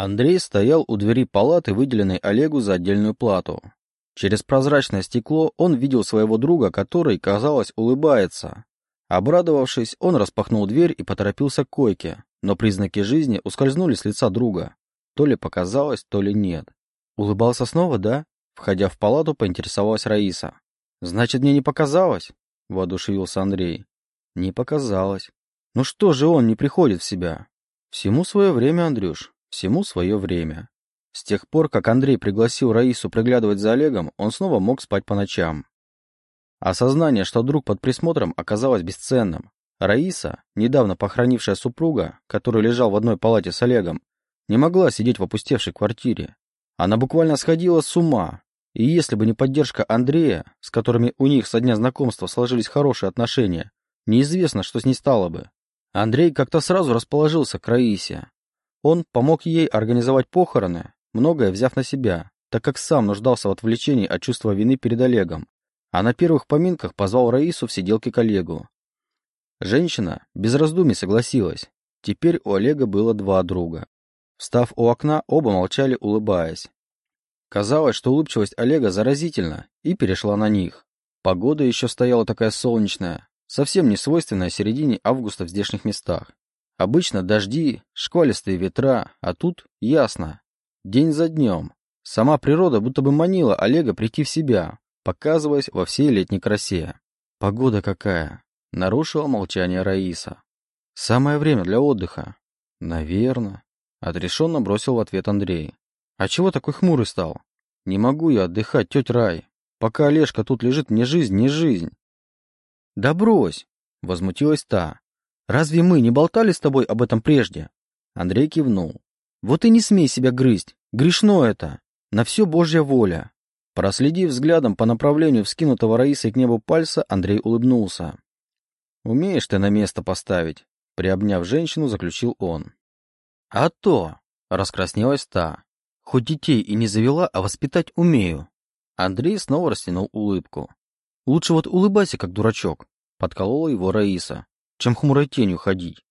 Андрей стоял у двери палаты, выделенной Олегу за отдельную плату. Через прозрачное стекло он видел своего друга, который, казалось, улыбается. Обрадовавшись, он распахнул дверь и поторопился к койке, но признаки жизни ускользнули с лица друга. То ли показалось, то ли нет. Улыбался снова, да? Входя в палату, поинтересовалась Раиса. «Значит, мне не показалось?» — воодушевился Андрей. «Не показалось. Ну что же он не приходит в себя?» «Всему свое время, Андрюш. Всему свое время. С тех пор, как Андрей пригласил Раису приглядывать за Олегом, он снова мог спать по ночам. Осознание, что друг под присмотром, оказалось бесценным. Раиса, недавно похоронившая супруга, который лежал в одной палате с Олегом, не могла сидеть в опустевшей квартире. Она буквально сходила с ума, и если бы не поддержка Андрея, с которыми у них со дня знакомства сложились хорошие отношения, неизвестно, что с ней стало бы. Андрей как-то сразу расположился к Раисе, он помог ей организовать похороны, многое взяв на себя, так как сам нуждался в отвлечении от чувства вины перед Олегом, а на первых поминках позвал Раису в сиделке коллегу. Женщина без раздумий согласилась. Теперь у Олега было два друга. Встав у окна, оба молчали, улыбаясь. Казалось, что улыбчивость Олега заразительна, и перешла на них. Погода еще стояла такая солнечная, совсем не свойственная середине августа в здешних местах. Обычно дожди, шквалистые ветра, а тут ясно. День за днем. Сама природа будто бы манила Олега прийти в себя, показываясь во всей летней красе. Погода какая. Нарушила молчание Раиса. Самое время для отдыха. Наверно. Отрешенно бросил в ответ Андрей. А чего такой хмурый стал? Не могу я отдыхать, тетя Рай. Пока Олежка тут лежит, мне жизнь, не жизнь. Да брось, возмутилась та. Разве мы не болтали с тобой об этом прежде? Андрей кивнул. Вот и не смей себя грызть. Грешно это. На все Божья воля. Проследив взглядом по направлению вскинутого Раисой к небу пальца, Андрей улыбнулся. «Умеешь ты на место поставить», — приобняв женщину, заключил он. «А то!» — раскраснелась та. «Хоть детей и не завела, а воспитать умею». Андрей снова растянул улыбку. «Лучше вот улыбайся, как дурачок», — подколола его Раиса чем хмурой тенью ходить.